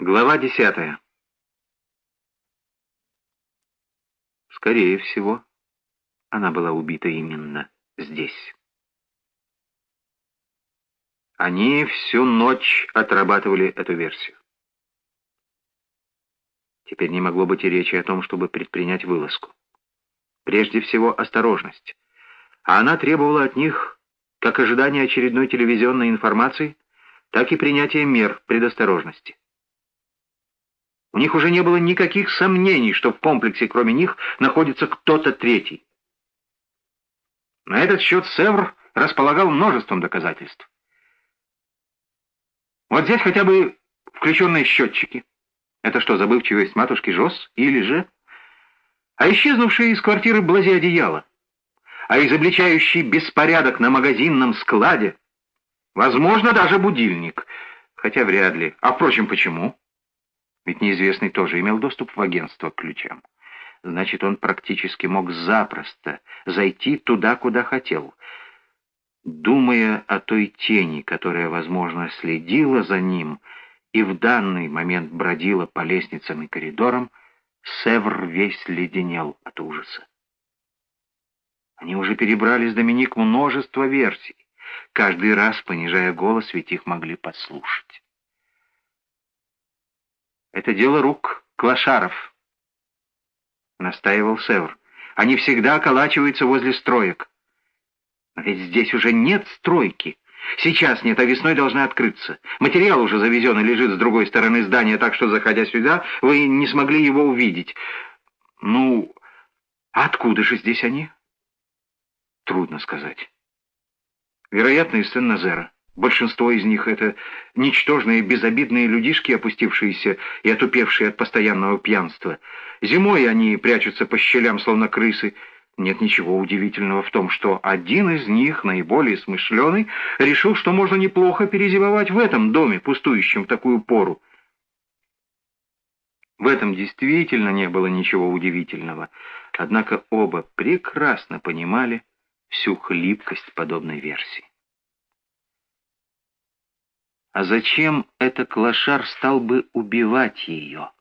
Глава десятая. Скорее всего, она была убита именно здесь. Они всю ночь отрабатывали эту версию. Теперь не могло быть и речи о том, чтобы предпринять вылазку. Прежде всего, осторожность. А она требовала от них как ожидания очередной телевизионной информации, так и принятия мер предосторожности. У них уже не было никаких сомнений, что в комплексе кроме них находится кто-то третий. На этот счет Севр располагал множеством доказательств. Вот здесь хотя бы включенные счетчики. Это что, забывчивость матушки Жос? Или же... А исчезнувшие из квартиры блази одеяла? А изобличающий беспорядок на магазинном складе? Возможно, даже будильник. Хотя вряд ли. А впрочем, почему? Ведь неизвестный тоже имел доступ в агентство к ключам. Значит, он практически мог запросто зайти туда, куда хотел. Думая о той тени, которая, возможно, следила за ним и в данный момент бродила по лестницам и коридорам, Севр весь леденел от ужаса. Они уже перебрали с Доминик множество версий, каждый раз понижая голос, ведь их могли подслушать. Это дело рук клашаров, настаивал Севр. Они всегда околачиваются возле строек. Но ведь здесь уже нет стройки. Сейчас нет, а весной должны открыться. Материал уже завезен и лежит с другой стороны здания, так что, заходя сюда, вы не смогли его увидеть. Ну, откуда же здесь они? Трудно сказать. Вероятно, из Сен-Назера. Большинство из них — это ничтожные, безобидные людишки, опустившиеся и отупевшие от постоянного пьянства. Зимой они прячутся по щелям, словно крысы. Нет ничего удивительного в том, что один из них, наиболее смышленый, решил, что можно неплохо перезимовать в этом доме, пустующем в такую пору. В этом действительно не было ничего удивительного, однако оба прекрасно понимали всю хлипкость подобной версии. А зачем этот клошар стал бы убивать ее?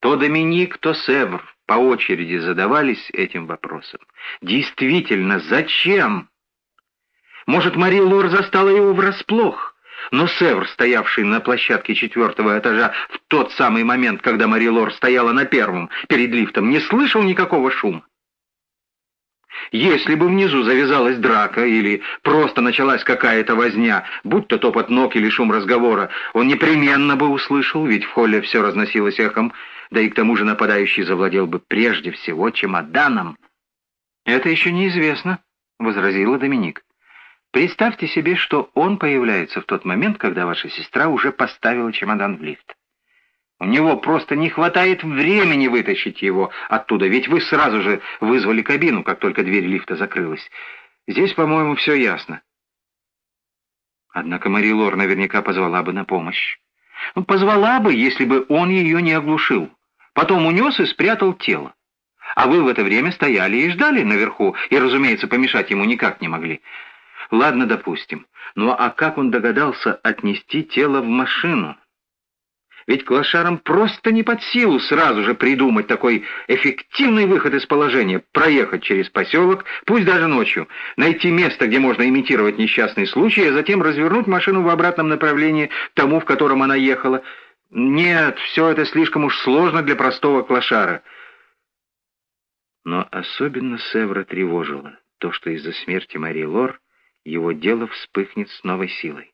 То Доминик, то Севр по очереди задавались этим вопросом. Действительно, зачем? Может, Мари Лор застала его врасплох? Но Севр, стоявший на площадке четвертого этажа в тот самый момент, когда Мари Лор стояла на первом перед лифтом, не слышал никакого шума. Если бы внизу завязалась драка или просто началась какая-то возня, будь то топот ног или шум разговора, он непременно бы услышал, ведь в холле все разносилось эхом, да и к тому же нападающий завладел бы прежде всего чемоданом. «Это еще неизвестно», — возразила Доминик. «Представьте себе, что он появляется в тот момент, когда ваша сестра уже поставила чемодан в лифт. У него просто не хватает времени вытащить его оттуда, ведь вы сразу же вызвали кабину, как только дверь лифта закрылась. Здесь, по-моему, все ясно. Однако Мари Лор наверняка позвала бы на помощь. Ну, позвала бы, если бы он ее не оглушил. Потом унес и спрятал тело. А вы в это время стояли и ждали наверху, и, разумеется, помешать ему никак не могли. Ладно, допустим. Ну а как он догадался отнести тело в машину? Ведь клошарам просто не под силу сразу же придумать такой эффективный выход из положения, проехать через поселок, пусть даже ночью, найти место, где можно имитировать несчастный случай, а затем развернуть машину в обратном направлении тому, в котором она ехала. Нет, все это слишком уж сложно для простого клошара. Но особенно Севра тревожило то, что из-за смерти Мари Лор его дело вспыхнет с новой силой.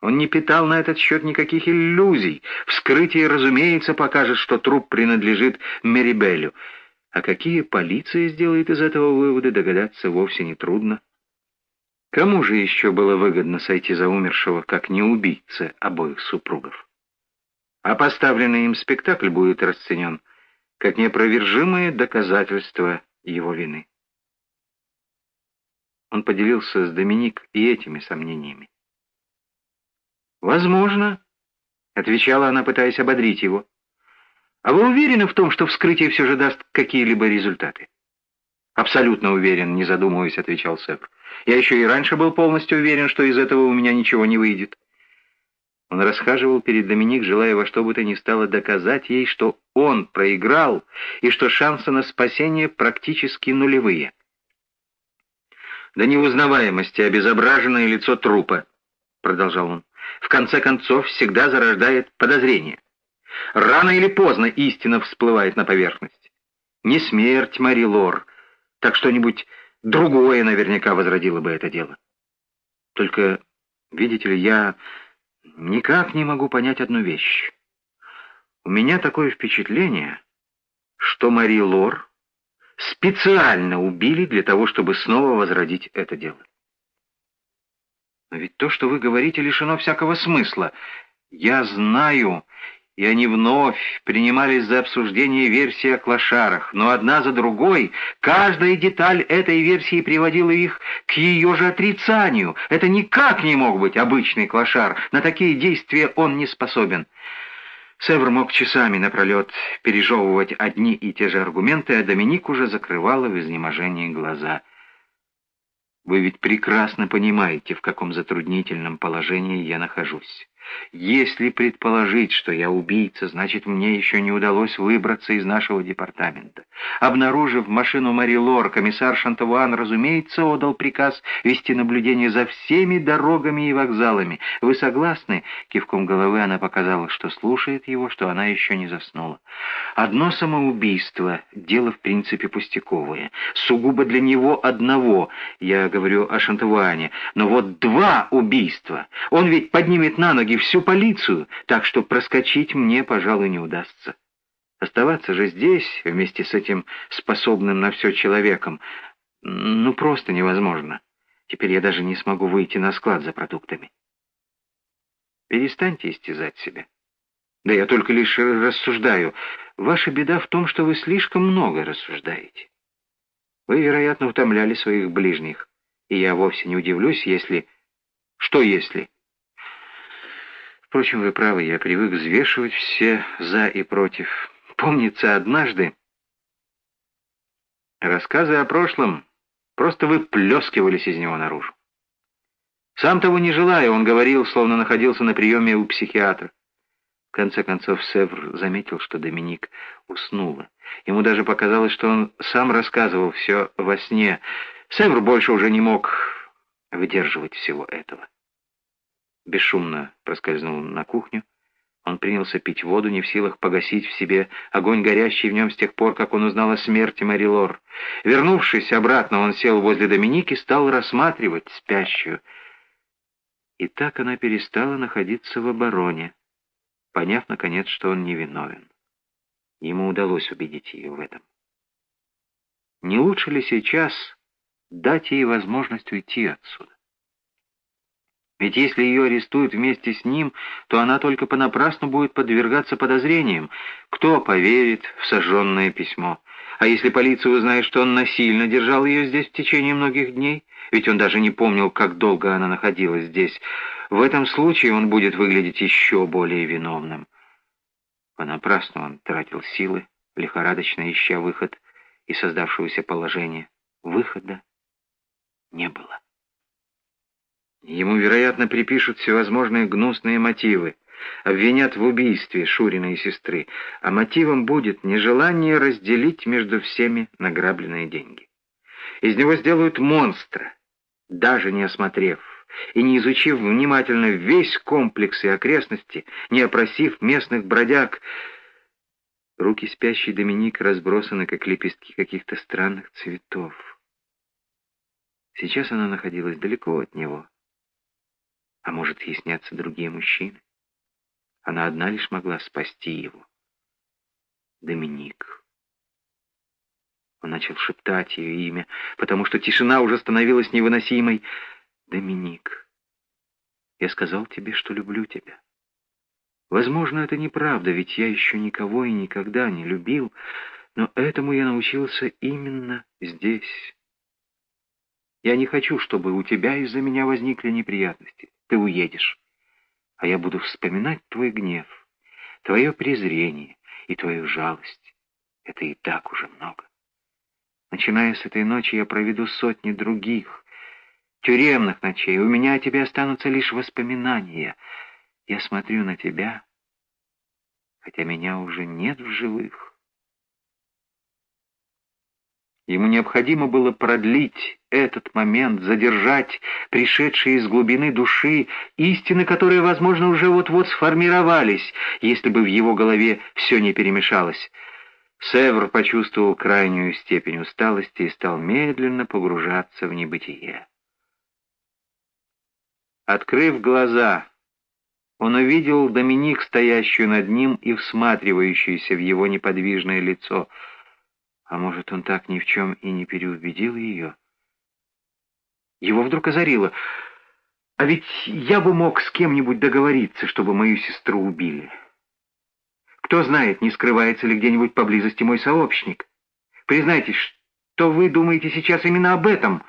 Он не питал на этот счет никаких иллюзий. Вскрытие, разумеется, покажет, что труп принадлежит Мерибелю. А какие полиция сделает из этого выводы, догадаться вовсе не трудно. Кому же еще было выгодно сойти за умершего, как не убийце обоих супругов? А поставленный им спектакль будет расценен как неопровержимое доказательство его вины. Он поделился с Доминик и этими сомнениями. «Возможно», — отвечала она, пытаясь ободрить его. «А вы уверены в том, что вскрытие все же даст какие-либо результаты?» «Абсолютно уверен, не задумываясь», — отвечал Сэп. «Я еще и раньше был полностью уверен, что из этого у меня ничего не выйдет». Он расхаживал перед Доминик, желая во что бы то ни стало доказать ей, что он проиграл и что шансы на спасение практически нулевые. «До неузнаваемости обезображенное лицо трупа», — продолжал он, — «в конце концов всегда зарождает подозрение. Рано или поздно истина всплывает на поверхность. Не смерть Мари Лор, так что-нибудь другое наверняка возродило бы это дело. Только, видите ли, я никак не могу понять одну вещь. У меня такое впечатление, что Мари Лор специально убили для того, чтобы снова возродить это дело. Но ведь то, что вы говорите, лишено всякого смысла. Я знаю, и они вновь принимались за обсуждение версии о клошарах, но одна за другой каждая деталь этой версии приводила их к ее же отрицанию. Это никак не мог быть обычный клошар, на такие действия он не способен. Севр мог часами напролет пережевывать одни и те же аргументы, а Доминик уже закрывала в изнеможении глаза. «Вы ведь прекрасно понимаете, в каком затруднительном положении я нахожусь». Если предположить, что я убийца, значит, мне еще не удалось выбраться из нашего департамента. Обнаружив машину Мари Лор, комиссар Шантавуан, разумеется, отдал приказ вести наблюдение за всеми дорогами и вокзалами. Вы согласны? Кивком головы она показала, что слушает его, что она еще не заснула. Одно самоубийство — дело в принципе пустяковое. Сугубо для него одного, я говорю о Шантавуане. Но вот два убийства. Он ведь поднимет на ноги всю полицию, так что проскочить мне, пожалуй, не удастся. Оставаться же здесь, вместе с этим способным на все человеком, ну просто невозможно. Теперь я даже не смогу выйти на склад за продуктами. Перестаньте истязать себя. Да я только лишь рассуждаю. Ваша беда в том, что вы слишком много рассуждаете. Вы, вероятно, утомляли своих ближних, и я вовсе не удивлюсь, если... Что если? Впрочем, вы правы, я привык взвешивать все «за» и «против». Помнится, однажды рассказы о прошлом просто выплескивались из него наружу. Сам того не желая, он говорил, словно находился на приеме у психиатра. В конце концов, Севр заметил, что Доминик уснула. Ему даже показалось, что он сам рассказывал все во сне. Севр больше уже не мог выдерживать всего этого бесшумно проскользнул на кухню. Он принялся пить воду, не в силах погасить в себе огонь, горящий в нем с тех пор, как он узнал о смерти Мэри Лор. Вернувшись обратно, он сел возле Доминики и стал рассматривать спящую. И так она перестала находиться в обороне, поняв, наконец, что он невиновен. Ему удалось убедить ее в этом. Не лучше ли сейчас дать ей возможность уйти отсюда? Ведь если ее арестуют вместе с ним, то она только понапрасну будет подвергаться подозрениям. Кто поверит в сожженное письмо? А если полиция узнает, что он насильно держал ее здесь в течение многих дней? Ведь он даже не помнил, как долго она находилась здесь. В этом случае он будет выглядеть еще более виновным. Понапрасну он тратил силы, лихорадочно ища выход из создавшегося положения. Выхода не было. Ему, вероятно, припишут всевозможные гнусные мотивы, обвинят в убийстве Шуриной сестры, а мотивом будет нежелание разделить между всеми награбленные деньги. Из него сделают монстра, даже не осмотрев и не изучив внимательно весь комплекс и окрестности, не опросив местных бродяг. Руки спящей Доминик разбросаны, как лепестки каких-то странных цветов. Сейчас она находилась далеко от него. А может, ей снятся другие мужчины? Она одна лишь могла спасти его. Доминик. Он начал шептать ее имя, потому что тишина уже становилась невыносимой. Доминик, я сказал тебе, что люблю тебя. Возможно, это неправда, ведь я еще никого и никогда не любил, но этому я научился именно здесь. Я не хочу, чтобы у тебя из-за меня возникли неприятности. Ты уедешь, а я буду вспоминать твой гнев, твое презрение и твою жалость. Это и так уже много. Начиная с этой ночи я проведу сотни других, тюремных ночей. У меня о тебе останутся лишь воспоминания. Я смотрю на тебя, хотя меня уже нет в живых. Ему необходимо было продлить этот момент, задержать пришедшие из глубины души истины, которые, возможно, уже вот-вот сформировались, если бы в его голове все не перемешалось. Севр почувствовал крайнюю степень усталости и стал медленно погружаться в небытие. Открыв глаза, он увидел Доминик, стоящую над ним и всматривающуюся в его неподвижное лицо — а может, он так ни в чем и не переубедил ее? Его вдруг озарило. А ведь я бы мог с кем-нибудь договориться, чтобы мою сестру убили. Кто знает, не скрывается ли где-нибудь поблизости мой сообщник. Признайтесь, что вы думаете сейчас именно об этом?»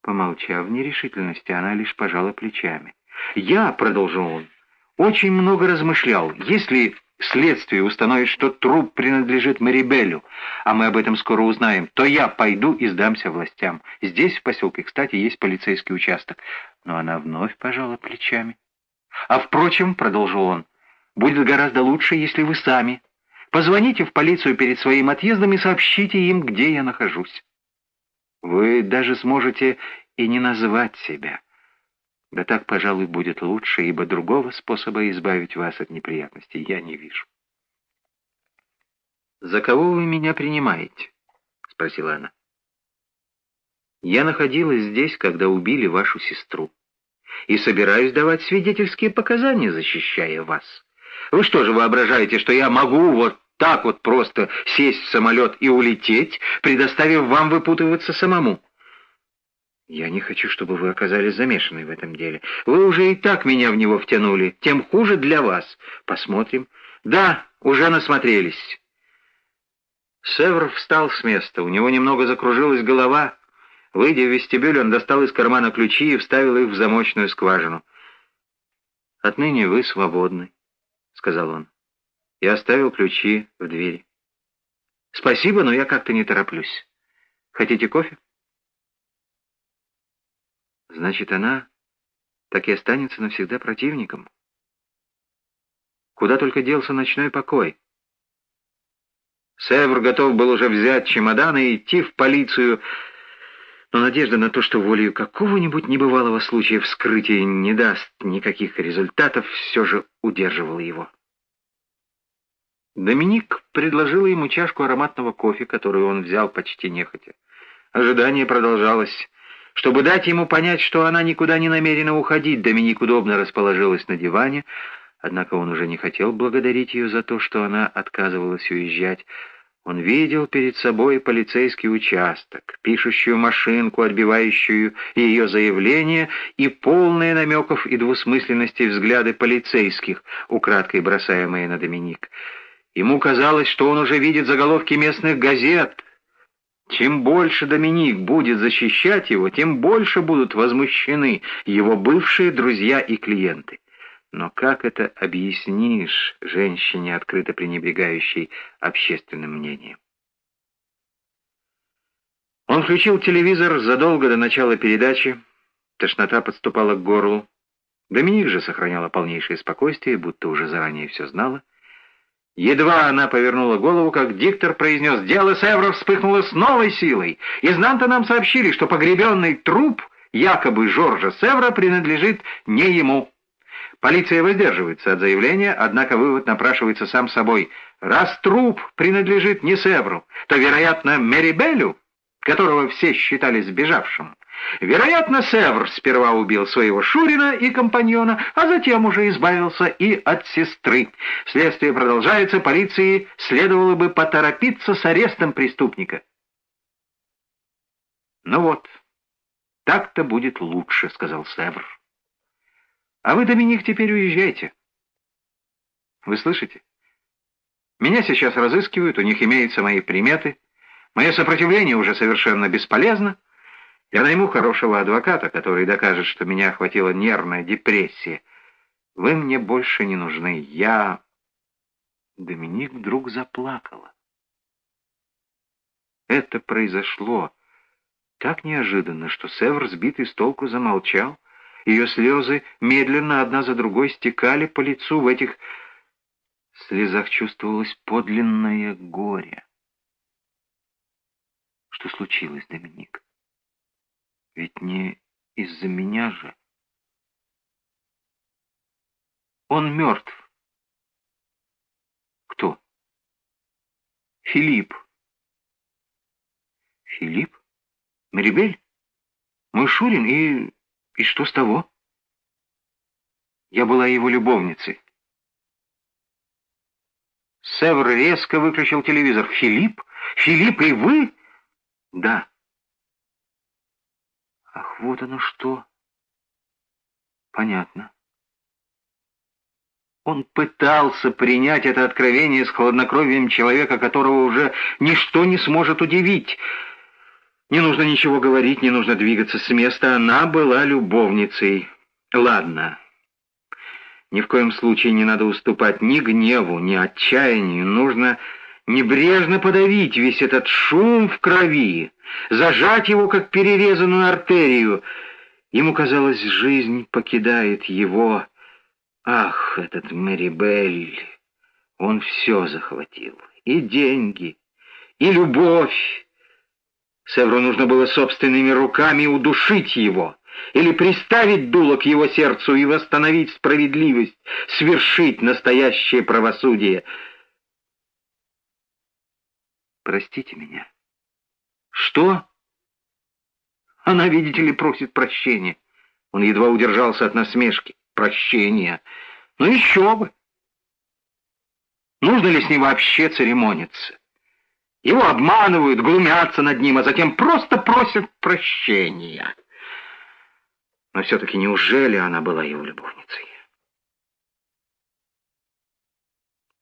Помолчав в нерешительности, она лишь пожала плечами. «Я», — продолжил он, — «очень много размышлял. Если следствие установит, что труп принадлежит Марибелю, а мы об этом скоро узнаем, то я пойду и сдамся властям. Здесь, в поселке, кстати, есть полицейский участок. Но она вновь пожала плечами. А впрочем, — продолжил он, — будет гораздо лучше, если вы сами. Позвоните в полицию перед своим отъездом и сообщите им, где я нахожусь. Вы даже сможете и не называть себя. Да так, пожалуй, будет лучше, ибо другого способа избавить вас от неприятностей я не вижу. «За кого вы меня принимаете?» — спросила она. «Я находилась здесь, когда убили вашу сестру, и собираюсь давать свидетельские показания, защищая вас. Вы что же воображаете, что я могу вот так вот просто сесть в самолет и улететь, предоставив вам выпутываться самому?» «Я не хочу, чтобы вы оказались замешаны в этом деле. Вы уже и так меня в него втянули. Тем хуже для вас. Посмотрим». «Да, уже насмотрелись». Севр встал с места. У него немного закружилась голова. Выйдя в вестибюль, он достал из кармана ключи и вставил их в замочную скважину. «Отныне вы свободны», — сказал он. И оставил ключи в двери. «Спасибо, но я как-то не тороплюсь. Хотите кофе?» Значит, она так и останется навсегда противником. Куда только делся ночной покой. Севр готов был уже взять чемоданы и идти в полицию, но надежда на то, что волею какого-нибудь небывалого случая вскрытия не даст никаких результатов, все же удерживала его. Доминик предложила ему чашку ароматного кофе, которую он взял почти нехотя. Ожидание продолжалось. Чтобы дать ему понять, что она никуда не намерена уходить, Доминик удобно расположилась на диване, однако он уже не хотел благодарить ее за то, что она отказывалась уезжать. Он видел перед собой полицейский участок, пишущую машинку, отбивающую ее заявление и полные намеков и двусмысленностей взгляды полицейских, украдкой бросаемые на Доминик. Ему казалось, что он уже видит заголовки местных газет, чем больше Доминик будет защищать его, тем больше будут возмущены его бывшие друзья и клиенты. Но как это объяснишь женщине, открыто пренебрегающей общественным мнением? Он включил телевизор задолго до начала передачи. Тошнота подступала к горлу. Доминик же сохраняла полнейшее спокойствие, будто уже заранее все знала. Едва она повернула голову, как диктор произнес, дело Севра вспыхнуло с новой силой. Из Нанта нам сообщили, что погребенный труп, якобы Жоржа Севра, принадлежит не ему. Полиция воздерживается от заявления, однако вывод напрашивается сам собой. Раз труп принадлежит не Севру, то, вероятно, Мерибелю, которого все считали сбежавшим. Вероятно, Севр сперва убил своего Шурина и компаньона, а затем уже избавился и от сестры. Следствие продолжается, полиции следовало бы поторопиться с арестом преступника. «Ну вот, так-то будет лучше», — сказал Севр. «А вы, Доминик, теперь уезжайте. Вы слышите? Меня сейчас разыскивают, у них имеются мои приметы. Мое сопротивление уже совершенно бесполезно». Я найму хорошего адвоката, который докажет, что меня охватила нервная депрессия. Вы мне больше не нужны. Я...» Доминик вдруг заплакала. Это произошло так неожиданно, что Севр, сбитый с толку, замолчал Ее слезы медленно одна за другой стекали по лицу. В этих слезах чувствовалось подлинное горе. Что случилось, Доминик? Ведь не из-за меня же. Он мертв. Кто? Филипп. Филипп? Марибель? Мой Шурин и... и что с того? Я была его любовницей. Севр резко выключил телевизор. «Филипп? Филипп и вы?» «Да». «Ах, вот оно что!» «Понятно». Он пытался принять это откровение с хладнокровием человека, которого уже ничто не сможет удивить. Не нужно ничего говорить, не нужно двигаться с места. Она была любовницей. Ладно. Ни в коем случае не надо уступать ни гневу, ни отчаянию. Нужно небрежно подавить весь этот шум в крови, зажать его, как перерезанную артерию. Ему казалось, жизнь покидает его, Ах, этот Мэри Белль! Он все захватил. И деньги, и любовь. Севру нужно было собственными руками удушить его, или приставить дуло к его сердцу и восстановить справедливость, свершить настоящее правосудие. Простите меня. Что? Она, видите ли, просит прощения. Он едва удержался от насмешки прощения. Ну еще бы! Нужно ли с ним вообще церемониться? Его обманывают, глумятся над ним, а затем просто просят прощения. Но все-таки неужели она была его любовницей?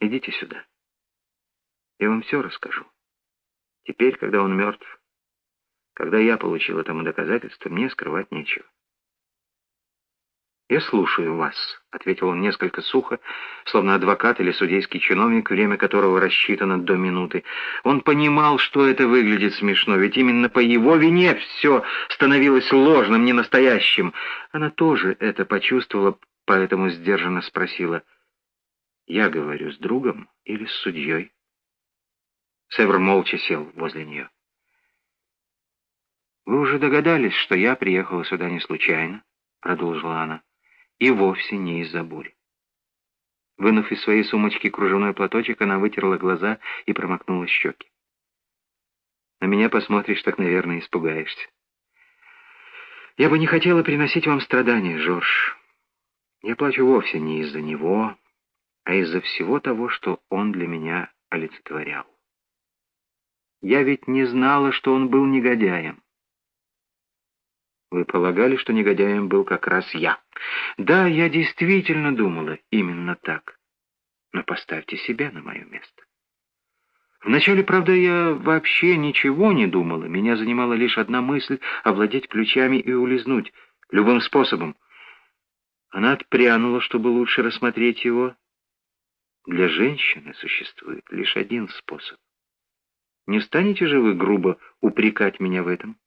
Идите сюда. Я вам все расскажу. Теперь, когда он мертв, когда я получил этому доказательство, мне скрывать нечего. «Я слушаю вас», — ответил он несколько сухо, словно адвокат или судейский чиновник, время которого рассчитано до минуты. Он понимал, что это выглядит смешно, ведь именно по его вине все становилось ложным, ненастоящим. Она тоже это почувствовала, поэтому сдержанно спросила, «Я говорю с другом или с судьей?» Север молча сел возле нее. «Вы уже догадались, что я приехала сюда не случайно?» — продолжила она и вовсе не из-за бури. Вынув из своей сумочки кружевной платочек, она вытерла глаза и промокнула щеки. На меня посмотришь, так, наверное, испугаешься. Я бы не хотела приносить вам страдания, Жорж. Я плачу вовсе не из-за него, а из-за всего того, что он для меня олицетворял. Я ведь не знала, что он был негодяем. Вы полагали, что негодяем был как раз я. Да, я действительно думала именно так. Но поставьте себя на мое место. Вначале, правда, я вообще ничего не думала. Меня занимала лишь одна мысль — овладеть ключами и улизнуть. Любым способом. Она отпрянула, чтобы лучше рассмотреть его. Для женщины существует лишь один способ. Не станете же вы грубо упрекать меня в этом?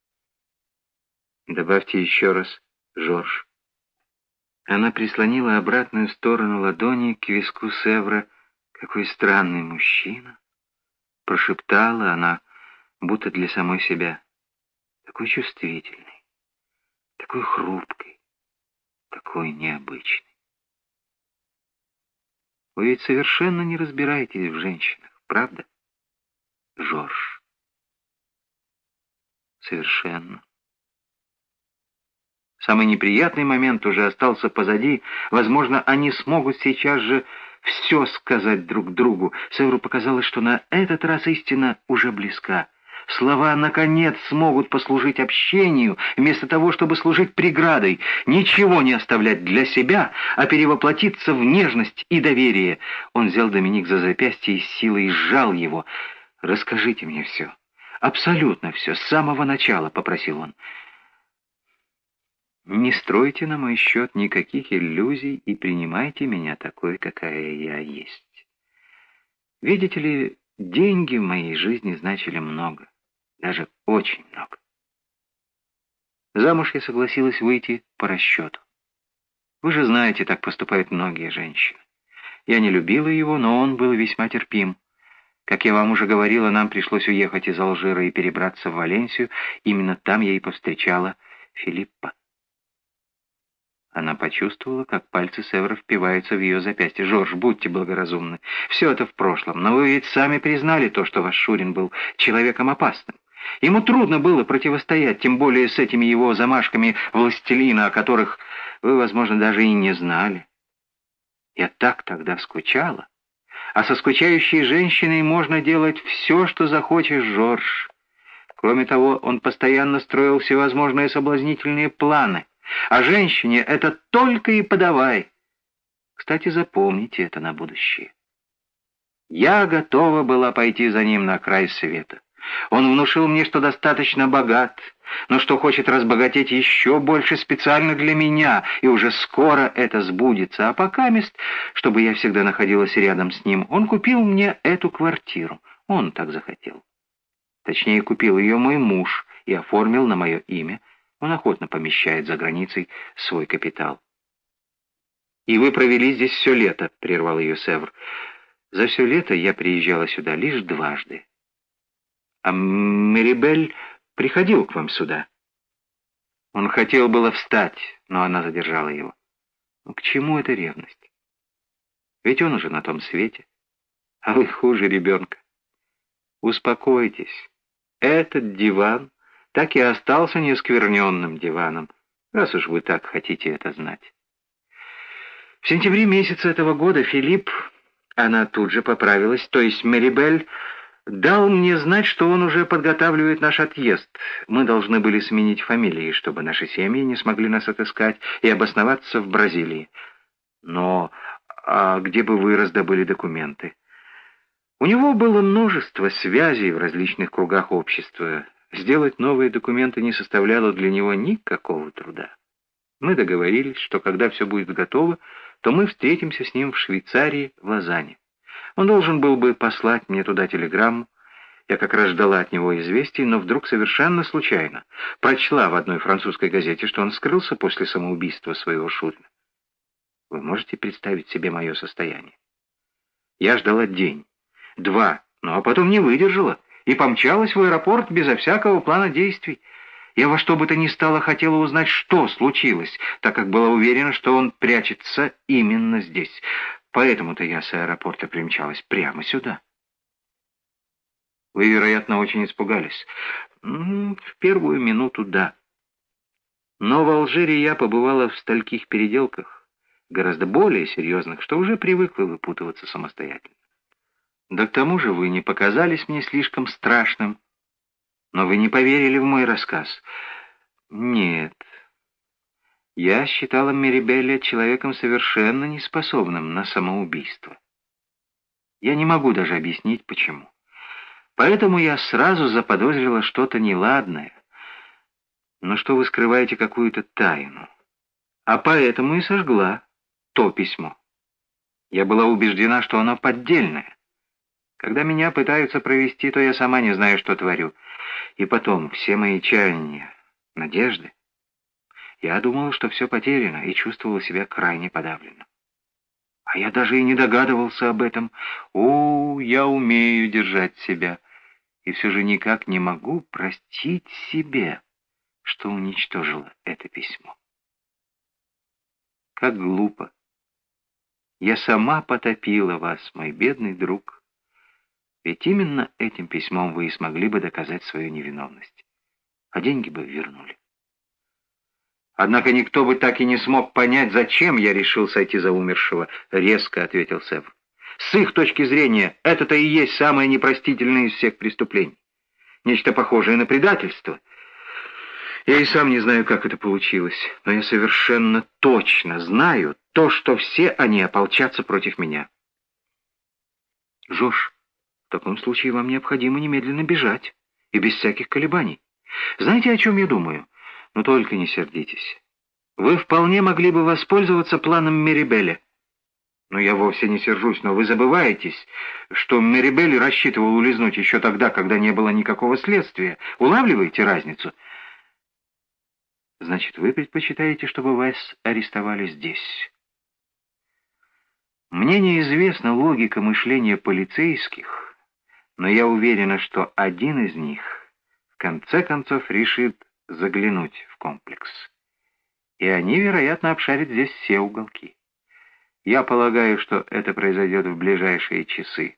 Добавьте еще раз «Жорж». Она прислонила обратную сторону ладони к виску Севра. «Какой странный мужчина!» Прошептала она, будто для самой себя. «Такой чувствительный, такой хрупкий, такой необычный. Вы ведь совершенно не разбираетесь в женщинах, правда, Жорж?» «Совершенно». Самый неприятный момент уже остался позади. Возможно, они смогут сейчас же все сказать друг другу. Севру показалось, что на этот раз истина уже близка. Слова, наконец, смогут послужить общению, вместо того, чтобы служить преградой, ничего не оставлять для себя, а перевоплотиться в нежность и доверие. Он взял Доминик за запястье и силой сжал его. «Расскажите мне все, абсолютно все, с самого начала», — попросил он. Не стройте на мой счет никаких иллюзий и принимайте меня такой, какая я есть. Видите ли, деньги в моей жизни значили много, даже очень много. Замуж я согласилась выйти по расчету. Вы же знаете, так поступают многие женщины. Я не любила его, но он был весьма терпим. Как я вам уже говорила, нам пришлось уехать из Алжира и перебраться в Валенсию. Именно там я и повстречала Филиппа. Она почувствовала, как пальцы Севера впиваются в ее запястье. «Жорж, будьте благоразумны. Все это в прошлом, но вы ведь сами признали то, что ваш Шурин был человеком опасным. Ему трудно было противостоять, тем более с этими его замашками властелина, о которых вы, возможно, даже и не знали. Я так тогда скучала. А со скучающей женщиной можно делать все, что захочешь, Жорж. Кроме того, он постоянно строил всевозможные соблазнительные планы — а женщине это только и подавай. Кстати, запомните это на будущее. Я готова была пойти за ним на край света. Он внушил мне, что достаточно богат, но что хочет разбогатеть еще больше специально для меня, и уже скоро это сбудется. А пока мест, чтобы я всегда находилась рядом с ним, он купил мне эту квартиру. Он так захотел. Точнее, купил ее мой муж и оформил на мое имя, он охотно помещает за границей свой капитал. «И вы провели здесь все лето», — прервал ее Севр. «За все лето я приезжала сюда лишь дважды. А Мерибель приходил к вам сюда». Он хотел было встать, но она задержала его. Ну, к чему эта ревность? Ведь он уже на том свете, а вы хуже ребенка. Успокойтесь. Этот диван так и остался нескверненным диваном, раз уж вы так хотите это знать. В сентябре месяца этого года Филипп, она тут же поправилась, то есть Мерибель, дал мне знать, что он уже подготавливает наш отъезд. Мы должны были сменить фамилии, чтобы наши семьи не смогли нас отыскать и обосноваться в Бразилии. Но а где бы вы раздобыли документы? У него было множество связей в различных кругах общества, Сделать новые документы не составляло для него никакого труда. Мы договорились, что когда все будет готово, то мы встретимся с ним в Швейцарии, в Лозанне. Он должен был бы послать мне туда телеграмму. Я как раз ждала от него известий, но вдруг совершенно случайно прочла в одной французской газете, что он скрылся после самоубийства своего Шурина. Вы можете представить себе мое состояние? Я ждала день, два, ну а потом не выдержала и помчалась в аэропорт безо всякого плана действий. Я во что бы то ни стало хотела узнать, что случилось, так как была уверена, что он прячется именно здесь. Поэтому-то я с аэропорта примчалась прямо сюда. Вы, вероятно, очень испугались. В первую минуту — да. Но в Алжире я побывала в стольких переделках, гораздо более серьезных, что уже привыкла выпутываться самостоятельно. Да к тому же вы не показались мне слишком страшным. Но вы не поверили в мой рассказ. Нет. Я считала Мерибеля человеком совершенно неспособным на самоубийство. Я не могу даже объяснить, почему. Поэтому я сразу заподозрила что-то неладное. Но что вы скрываете какую-то тайну? А поэтому и сожгла то письмо. Я была убеждена, что оно поддельное. Когда меня пытаются провести, то я сама не знаю, что творю. И потом, все мои чаяния, надежды. Я думала, что все потеряно, и чувствовала себя крайне подавленно. А я даже и не догадывался об этом. О, я умею держать себя. И все же никак не могу простить себе, что уничтожила это письмо. Как глупо. Я сама потопила вас, мой бедный друг. Ведь именно этим письмом вы и смогли бы доказать свою невиновность. А деньги бы вернули. Однако никто бы так и не смог понять, зачем я решил сойти за умершего, резко ответил Севр. С их точки зрения, это-то и есть самое непростительное из всех преступлений. Нечто похожее на предательство. Я и сам не знаю, как это получилось, но я совершенно точно знаю то, что все они ополчатся против меня. Жош, в таком случае вам необходимо немедленно бежать, и без всяких колебаний. Знаете, о чем я думаю? Но только не сердитесь. Вы вполне могли бы воспользоваться планом Мерибеля. Но я вовсе не сержусь, но вы забываетесь, что Мерибель рассчитывал улизнуть еще тогда, когда не было никакого следствия. Улавливаете разницу? Значит, вы предпочитаете, чтобы вас арестовали здесь? Мне неизвестна логика мышления полицейских, но я уверена, что один из них в конце концов решит заглянуть в комплекс. И они, вероятно, обшарят здесь все уголки. Я полагаю, что это произойдет в ближайшие часы.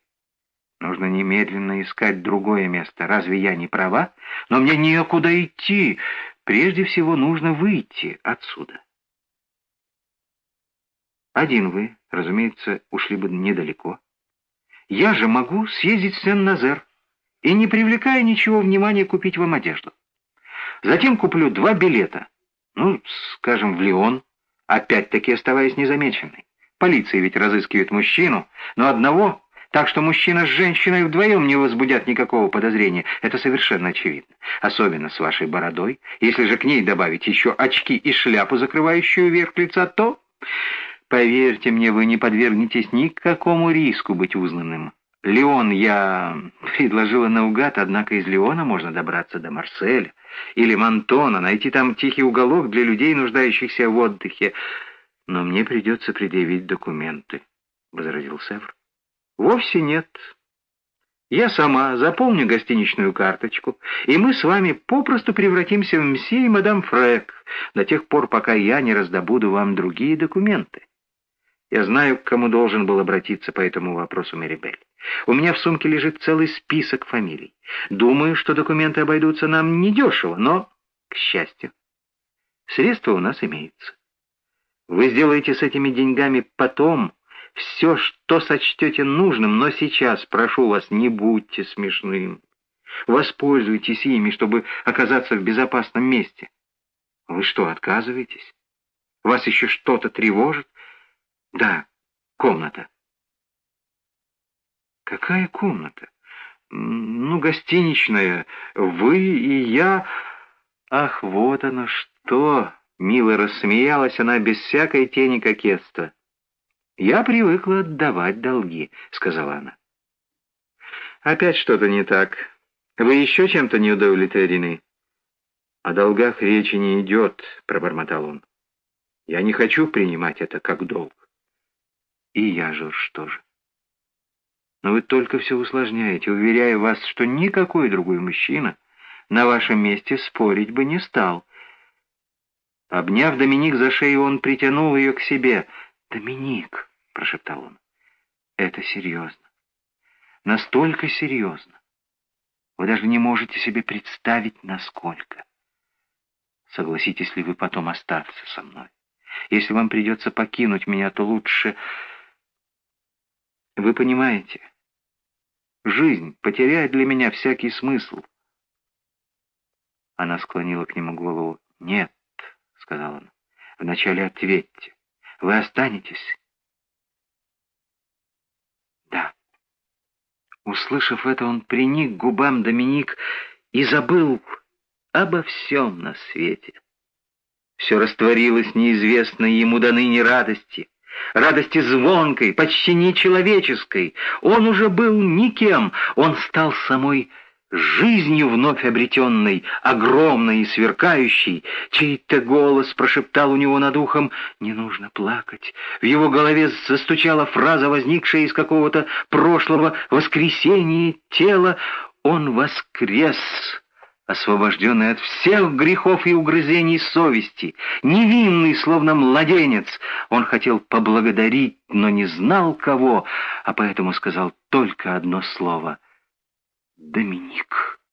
Нужно немедленно искать другое место. Разве я не права? Но мне некуда идти. Прежде всего нужно выйти отсюда. Один вы, разумеется, ушли бы недалеко. Я же могу съездить в Сен-Назер и, не привлекая ничего внимания, купить вам одежду. Затем куплю два билета, ну, скажем, в Лион, опять-таки оставаясь незамеченной. Полиция ведь разыскивает мужчину, но одного, так что мужчина с женщиной вдвоем не возбудят никакого подозрения. Это совершенно очевидно. Особенно с вашей бородой. Если же к ней добавить еще очки и шляпу, закрывающую верх лица, то... Поверьте мне, вы не подвергнетесь никакому риску быть узнанным. Леон я предложила наугад, однако из Леона можно добраться до Марселя или Монтона, найти там тихий уголок для людей, нуждающихся в отдыхе. Но мне придется предъявить документы, — возразил Севр. Вовсе нет. Я сама заполню гостиничную карточку, и мы с вами попросту превратимся в мсье и мадам Фрэк до тех пор, пока я не раздобуду вам другие документы. Я знаю, к кому должен был обратиться по этому вопросу Мерибель. У меня в сумке лежит целый список фамилий. Думаю, что документы обойдутся нам недешево, но, к счастью, средства у нас имеются. Вы сделаете с этими деньгами потом все, что сочтете нужным, но сейчас, прошу вас, не будьте смешным. Воспользуйтесь ими, чтобы оказаться в безопасном месте. Вы что, отказываетесь? Вас еще что-то тревожит? Да, комната. Какая комната? Ну, гостиничная. Вы и я... Ах, вот оно что! Мило рассмеялась она без всякой тени кокетства. «Я привыкла отдавать долги», — сказала она. «Опять что-то не так. Вы еще чем-то не удовлетворены?» «О долгах речи не идет», — пробормотал он. «Я не хочу принимать это как долг». И я, Жорж, тоже. Но вы только все усложняете. Уверяю вас, что никакой другой мужчина на вашем месте спорить бы не стал. Обняв Доминик за шею, он притянул ее к себе. «Доминик», — прошептал он, — «это серьезно. Настолько серьезно. Вы даже не можете себе представить, насколько. Согласитесь ли вы потом остаться со мной? Если вам придется покинуть меня, то лучше... Вы понимаете, жизнь потеряет для меня всякий смысл. Она склонила к нему голову. «Нет», — сказал он, — «вначале ответьте. Вы останетесь?» «Да». Услышав это, он приник губам Доминик и забыл обо всем на свете. Все растворилось неизвестной ему до ныне радости радости звонкой, почти нечеловеческой. Он уже был никем, он стал самой жизнью вновь обретенной, огромной и сверкающей. Чей-то голос прошептал у него над ухом «Не нужно плакать». В его голове застучала фраза, возникшая из какого-то прошлого воскресения тела. Он воскрес освобожденный от всех грехов и угрызений совести, невинный, словно младенец. Он хотел поблагодарить, но не знал кого, а поэтому сказал только одно слово — «Доминик».